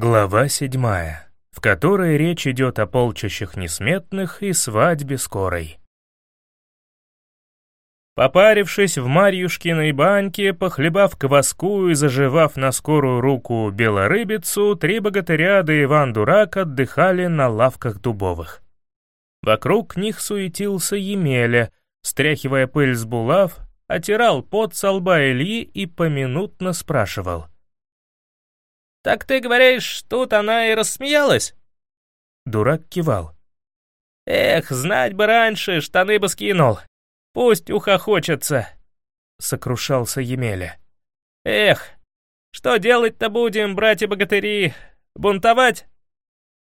Глава седьмая, в которой речь идет о полчищах несметных и свадьбе скорой. Попарившись в Марьюшкиной баньке, похлебав кваску и заживав на скорую руку белорыбицу, три богатыря да Иван-дурак отдыхали на лавках дубовых. Вокруг них суетился Емеля, стряхивая пыль с булав, отирал пот со лба Ильи и поминутно спрашивал — «Так ты говоришь, тут она и рассмеялась?» Дурак кивал. «Эх, знать бы раньше, штаны бы скинул. Пусть ухохочется», — сокрушался Емеля. «Эх, что делать-то будем, братья-богатыри? Бунтовать?»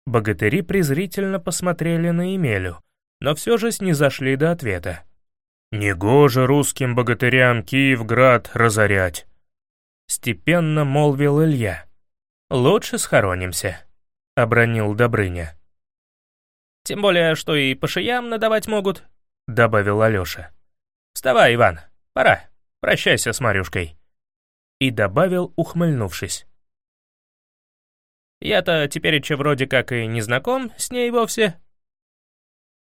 Богатыри презрительно посмотрели на Емелю, но все же снизошли до ответа. «Негоже русским богатырям Киевград разорять», — степенно молвил Илья. «Лучше схоронимся», — обронил Добрыня. «Тем более, что и по шеям надавать могут», — добавил Алёша. «Вставай, Иван, пора, прощайся с Марюшкой». И добавил, ухмыльнувшись. «Я-то теперь вроде как и не знаком с ней вовсе».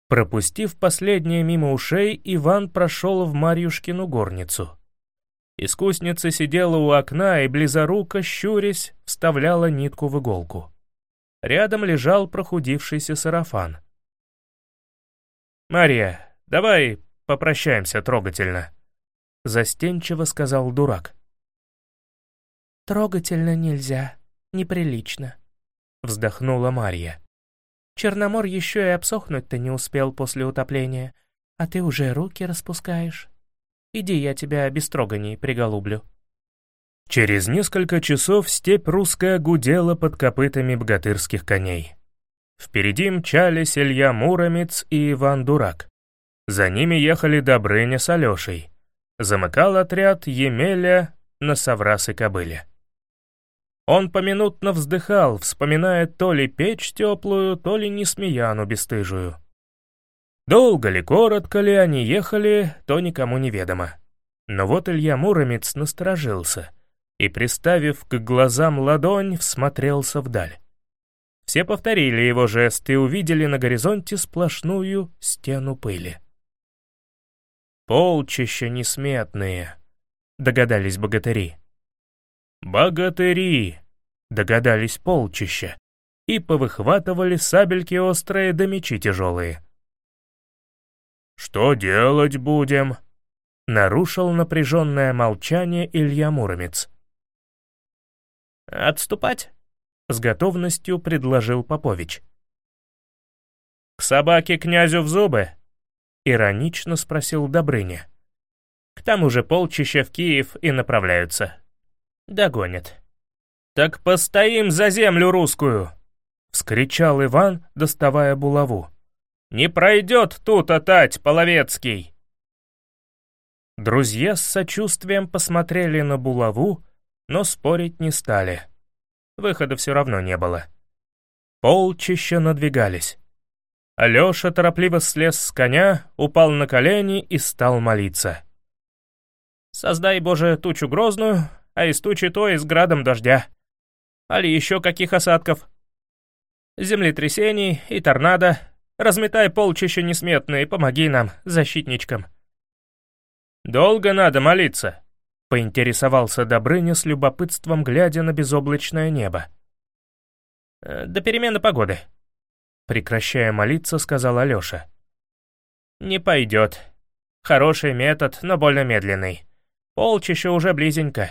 Пропустив последнее мимо ушей, Иван прошел в Марьюшкину горницу. Искусница сидела у окна и близоруко, щурясь, вставляла нитку в иголку. Рядом лежал прохудившийся сарафан. «Мария, давай попрощаемся трогательно», — застенчиво сказал дурак. «Трогательно нельзя, неприлично», — вздохнула Марья. «Черномор еще и обсохнуть-то не успел после утопления, а ты уже руки распускаешь». Иди, я тебя без троганий приголублю». Через несколько часов степь русская гудела под копытами богатырских коней. Впереди мчались Илья Муромец и Иван Дурак. За ними ехали Добрыня с Алешей. Замыкал отряд Емеля на соврас и кобыле. Он поминутно вздыхал, вспоминая то ли печь теплую, то ли несмеяну бесстыжую. Долго ли, коротко ли они ехали, то никому не ведомо. Но вот Илья Муромец насторожился и, приставив к глазам ладонь, всмотрелся вдаль. Все повторили его жест и увидели на горизонте сплошную стену пыли. «Полчища несметные», — догадались богатыри. «Богатыри», — догадались полчища, и повыхватывали сабельки острые да мечи тяжелые. «Что делать будем?» — нарушил напряженное молчание Илья Муромец. «Отступать?» — с готовностью предложил Попович. «К собаке князю в зубы?» — иронично спросил Добрыня. «К тому же полчища в Киев и направляются. Догонят». «Так постоим за землю русскую!» — вскричал Иван, доставая булаву. Не пройдет тут отать Половецкий!» Друзья с сочувствием посмотрели на булаву, но спорить не стали. Выхода все равно не было. Полчища надвигались. Алеша торопливо слез с коня, упал на колени и стал молиться. «Создай, Боже, тучу грозную, а из тучи то и с градом дождя. Али еще каких осадков? Землетрясений и торнадо, Разметай полчища несметное и помоги нам, защитничкам». «Долго надо молиться?» — поинтересовался Добрыня с любопытством, глядя на безоблачное небо. «Э, «До перемены погоды», — прекращая молиться, сказал Алёша. «Не пойдет. Хороший метод, но больно медленный. Полчища уже близенько.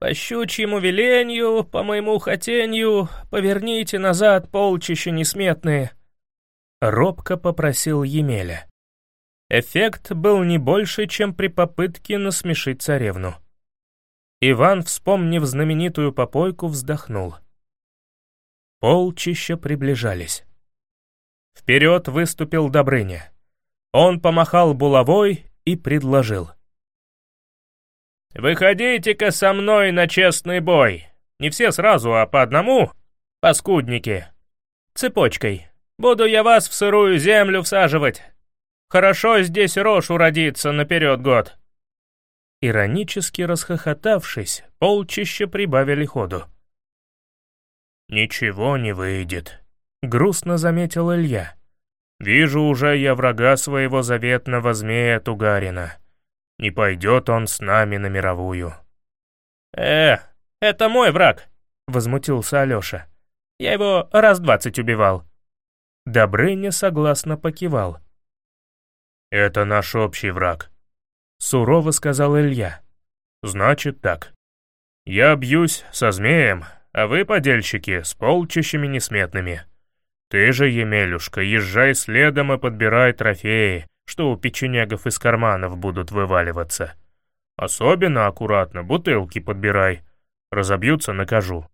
По щучьему велению, по моему хотению, поверните назад полчища несметные». Робко попросил Емеля. Эффект был не больше, чем при попытке насмешить царевну. Иван, вспомнив знаменитую попойку, вздохнул. Полчища приближались. Вперед выступил Добрыня. Он помахал булавой и предложил. «Выходите-ка со мной на честный бой. Не все сразу, а по одному, паскудники. Цепочкой, Буду я вас в сырую землю всаживать. Хорошо здесь рожь уродится наперед год». Иронически расхохотавшись, полчища прибавили ходу. «Ничего не выйдет», — грустно заметил Илья. «Вижу уже я врага своего заветного змея Тугарина. Не пойдет он с нами на мировую». «Э, это мой враг», — возмутился Алёша. «Я его раз двадцать убивал». Добрыня согласно покивал. «Это наш общий враг», — сурово сказал Илья. «Значит так. Я бьюсь со змеем, а вы, подельщики, с полчищами несметными. Ты же, Емелюшка, езжай следом и подбирай трофеи, что у печенегов из карманов будут вываливаться. Особенно аккуратно бутылки подбирай. Разобьются, накажу.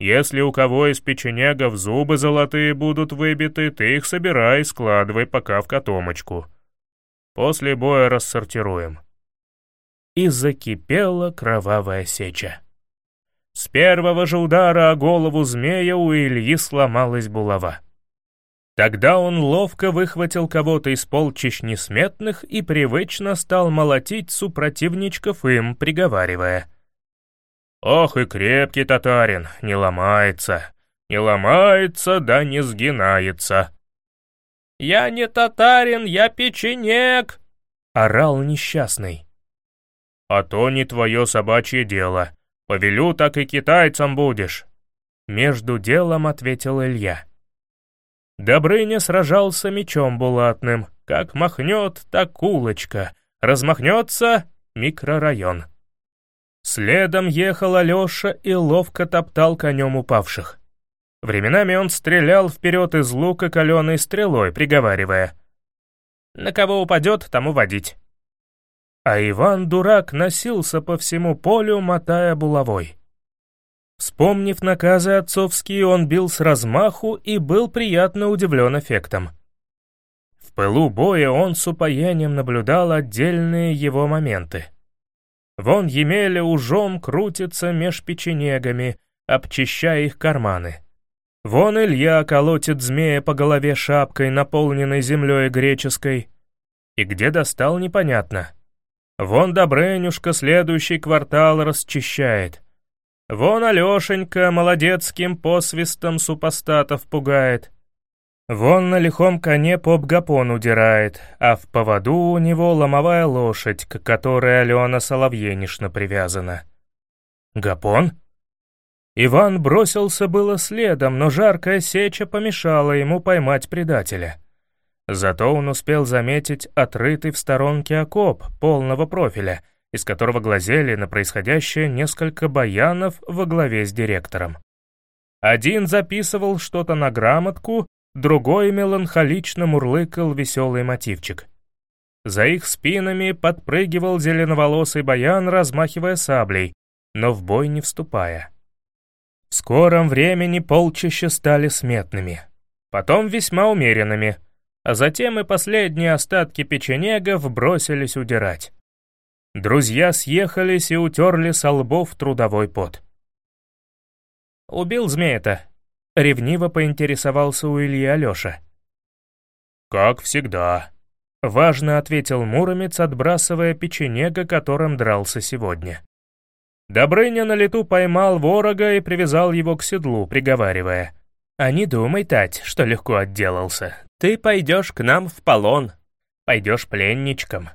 Если у кого из печенегов зубы золотые будут выбиты, ты их собирай и складывай пока в котомочку. После боя рассортируем. И закипела кровавая сеча. С первого же удара о голову змея у Ильи сломалась булава. Тогда он ловко выхватил кого-то из полчищ несметных и привычно стал молотить супротивничков им, приговаривая. «Ох и крепкий татарин, не ломается, не ломается, да не сгинается». «Я не татарин, я печенек!» — орал несчастный. «А то не твое собачье дело. Повелю, так и китайцам будешь», — между делом ответил Илья. Добрыня сражался мечом булатным, как махнет, так улочка, размахнется — микрорайон. Следом ехал Алеша и ловко топтал конем упавших. Временами он стрелял вперед из лука каленой стрелой, приговаривая. «На кого упадет, тому водить». А Иван-дурак носился по всему полю, мотая булавой. Вспомнив наказы отцовские, он бил с размаху и был приятно удивлен эффектом. В пылу боя он с упоением наблюдал отдельные его моменты. Вон Емеля ужом крутится меж печенегами, обчищая их карманы. Вон Илья колотит змея по голове шапкой, наполненной землей греческой. И где достал, непонятно. Вон Добрынюшка следующий квартал расчищает. Вон Алешенька молодецким посвистом супостатов пугает. Вон на лихом коне поп-гапон удирает, а в поводу у него ломовая лошадь, к которой Алена Соловьенишна привязана. Гапон? Иван бросился было следом, но жаркая сеча помешала ему поймать предателя. Зато он успел заметить отрытый в сторонке окоп полного профиля, из которого глазели на происходящее несколько баянов во главе с директором. Один записывал что-то на грамотку, другой меланхолично мурлыкал веселый мотивчик. За их спинами подпрыгивал зеленоволосый баян, размахивая саблей, но в бой не вступая. В скором времени полчища стали сметными, потом весьма умеренными — а затем и последние остатки печенегов бросились удирать. Друзья съехались и утерли со лбов трудовой пот. «Убил змея-то?» — ревниво поинтересовался у Ильи Алёша. «Как всегда», — важно ответил Муромец, отбрасывая печенега, которым дрался сегодня. Добрыня на лету поймал ворога и привязал его к седлу, приговаривая. «А не думай, Тать, что легко отделался. Ты пойдешь к нам в полон. Пойдешь пленничком.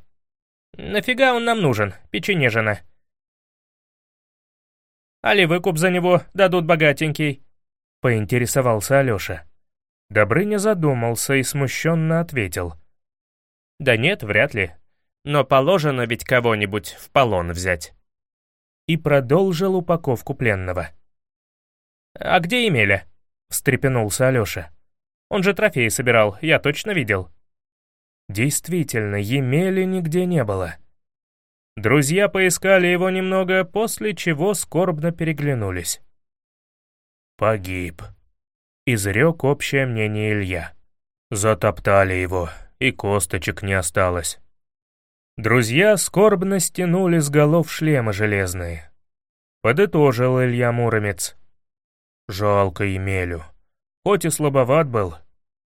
Нафига он нам нужен, печенежина? Али выкуп за него дадут богатенький? Поинтересовался Алёша. Добрыня задумался и смущенно ответил. Да нет, вряд ли. Но положено ведь кого-нибудь в полон взять. И продолжил упаковку пленного. «А где Емеля?» — встрепенулся Алёша. Он же трофеи собирал, я точно видел». Действительно, Емели нигде не было. Друзья поискали его немного, после чего скорбно переглянулись. «Погиб», — изрек общее мнение Илья. Затоптали его, и косточек не осталось. Друзья скорбно стянули с голов шлемы железные. Подытожил Илья Муромец. «Жалко Емелю. Хоть и слабоват был,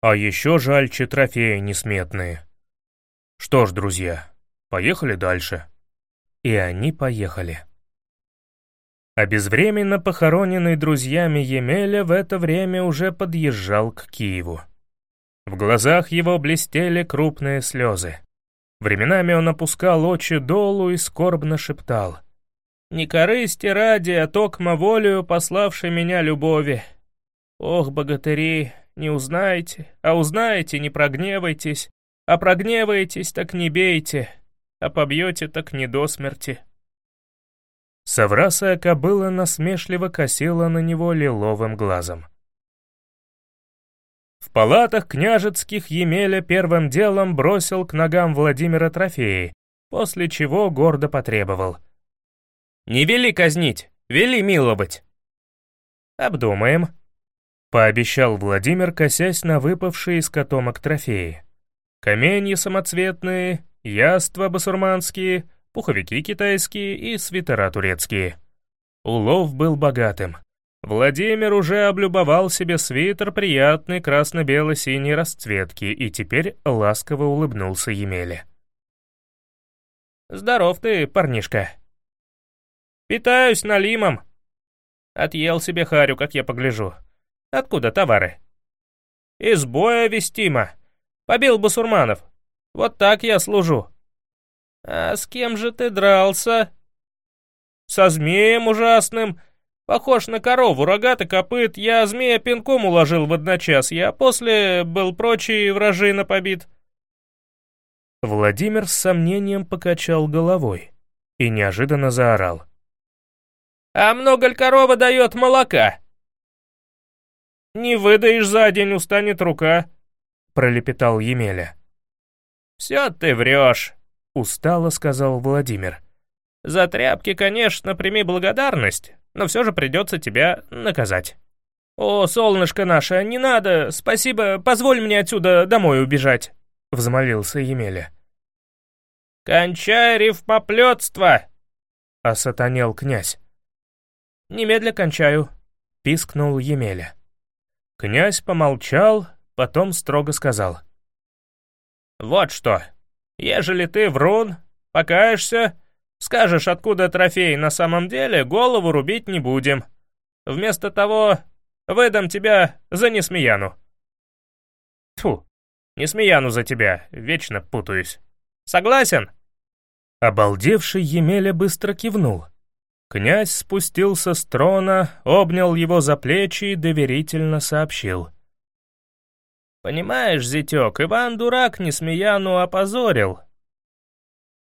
а еще жальче трофеи несметные. Что ж, друзья, поехали дальше. И они поехали. А безвременно похороненный друзьями Емеля в это время уже подъезжал к Киеву. В глазах его блестели крупные слезы. Временами он опускал очи долу и скорбно шептал. «Не корысти ради, а токма волею пославшей меня любови. Ох, богатыри, не узнаете, а узнаете, не прогневайтесь, а прогневаетесь, так не бейте, а побьете, так не до смерти». Саврасая кобыла насмешливо косила на него лиловым глазом. В палатах княжецких Емеля первым делом бросил к ногам Владимира трофеи, после чего гордо потребовал. «Не вели казнить, вели миловать!» «Обдумаем», — пообещал Владимир, косясь на выпавшие из котомок трофеи. «Каменья самоцветные, яства басурманские, пуховики китайские и свитера турецкие. Улов был богатым. Владимир уже облюбовал себе свитер приятной красно-бело-синей расцветки и теперь ласково улыбнулся Емеле. «Здоров ты, парнишка!» «Питаюсь налимом!» Отъел себе харю, как я погляжу. «Откуда товары?» «Из боя вестимо. Побил басурманов. Вот так я служу. «А с кем же ты дрался?» «Со змеем ужасным. Похож на корову, рогатый копыт. Я змея пинком уложил в одночасье, а после был прочий вражина побит». Владимир с сомнением покачал головой и неожиданно заорал. «А много ли корова дает молока?» «Не выдаешь за день, устанет рука», — пролепетал Емеля. «Все ты врешь», Устало сказал Владимир. «За тряпки, конечно, прими благодарность, но все же придется тебя наказать». «О, солнышко наше, не надо, спасибо, позволь мне отсюда домой убежать», — взмолился Емеля. «Кончай рифмоплетство!» — осатанел князь. «Немедля кончаю», — пискнул Емеля. Князь помолчал, потом строго сказал. «Вот что, Ежели ты врун, покаешься, скажешь, откуда трофей на самом деле, голову рубить не будем. Вместо того выдам тебя за Несмеяну. Тьфу, Несмеяну за тебя, вечно путаюсь. Согласен?» Обалдевший Емеля быстро кивнул. Князь спустился с трона, обнял его за плечи и доверительно сообщил. Понимаешь, зятек, Иван дурак Несмеяну опозорил.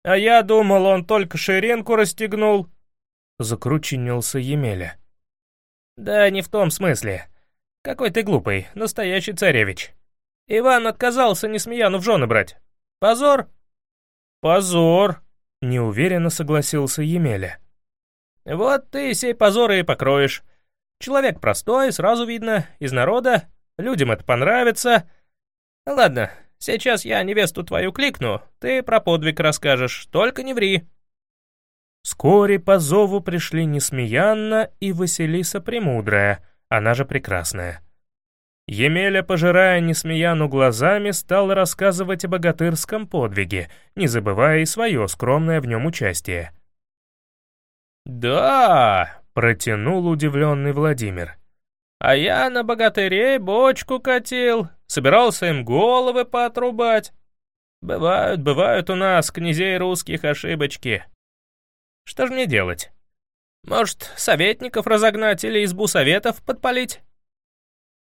А я думал, он только ширинку расстегнул. Закрученился Емеля. Да не в том смысле. Какой ты глупый, настоящий царевич. Иван отказался Несмеяну в жены брать. Позор? Позор, неуверенно согласился Емеля. Вот ты сей позор и покроешь. Человек простой, сразу видно, из народа, Людям это понравится. Ладно, сейчас я невесту твою кликну, ты про подвиг расскажешь, только не ври». Вскоре по зову пришли Несмеянна и Василиса Премудрая, она же Прекрасная. Емеля, пожирая Несмеяну глазами, стал рассказывать о богатырском подвиге, не забывая и свое скромное в нем участие. «Да!» — протянул удивленный Владимир. А я на богатырей бочку катил, собирался им головы поотрубать. Бывают, бывают у нас, князей русских, ошибочки. Что ж мне делать? Может, советников разогнать или избу советов подпалить?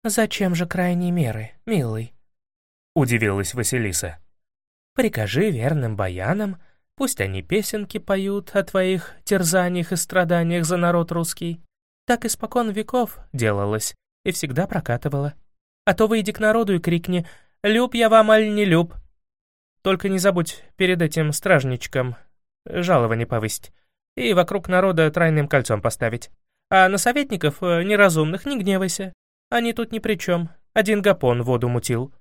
«Зачем же крайние меры, милый?» — удивилась Василиса. «Прикажи верным баянам, пусть они песенки поют о твоих терзаниях и страданиях за народ русский. Так испокон веков делалось и всегда прокатывало. А то выйди к народу и крикни «Люб я вам, аль не люб!» Только не забудь перед этим стражничком жалование повысить и вокруг народа тройным кольцом поставить. А на советников э, неразумных не гневайся. Они тут ни при чем. Один гапон воду мутил.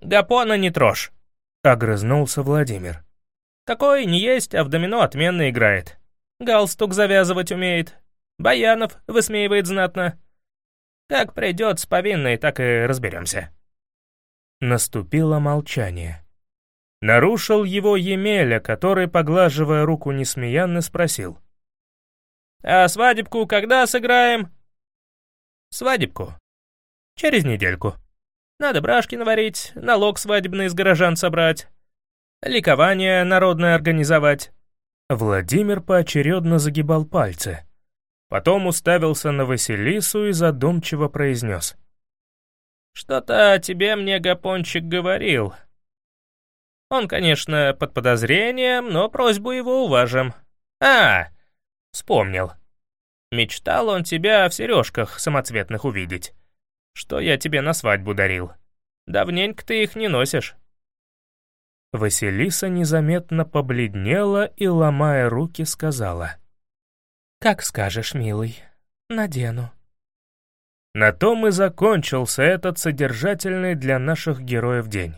«Гапона не трожь!» — огрызнулся Владимир. «Такой не есть, а в домино отменно играет. Галстук завязывать умеет, Баянов высмеивает знатно. Как придет с повинной, так и разберемся. Наступило молчание. Нарушил его Емеля, который, поглаживая руку Несмеянно, спросил. А свадебку когда сыграем?» «Свадебку? Через недельку. Надо брашки наварить, налог свадебный из горожан собрать, ликование народное организовать». Владимир поочередно загибал пальцы. Потом уставился на Василису и задумчиво произнес. «Что-то тебе мне Гапончик говорил. Он, конечно, под подозрением, но просьбу его уважим. А, вспомнил. Мечтал он тебя в сережках самоцветных увидеть, что я тебе на свадьбу дарил. Давненько ты их не носишь». Василиса незаметно побледнела и, ломая руки, сказала. «Как скажешь, милый, надену». На том и закончился этот содержательный для наших героев день.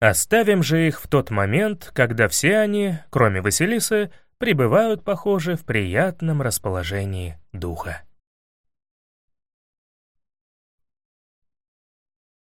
Оставим же их в тот момент, когда все они, кроме Василисы, пребывают, похоже, в приятном расположении духа.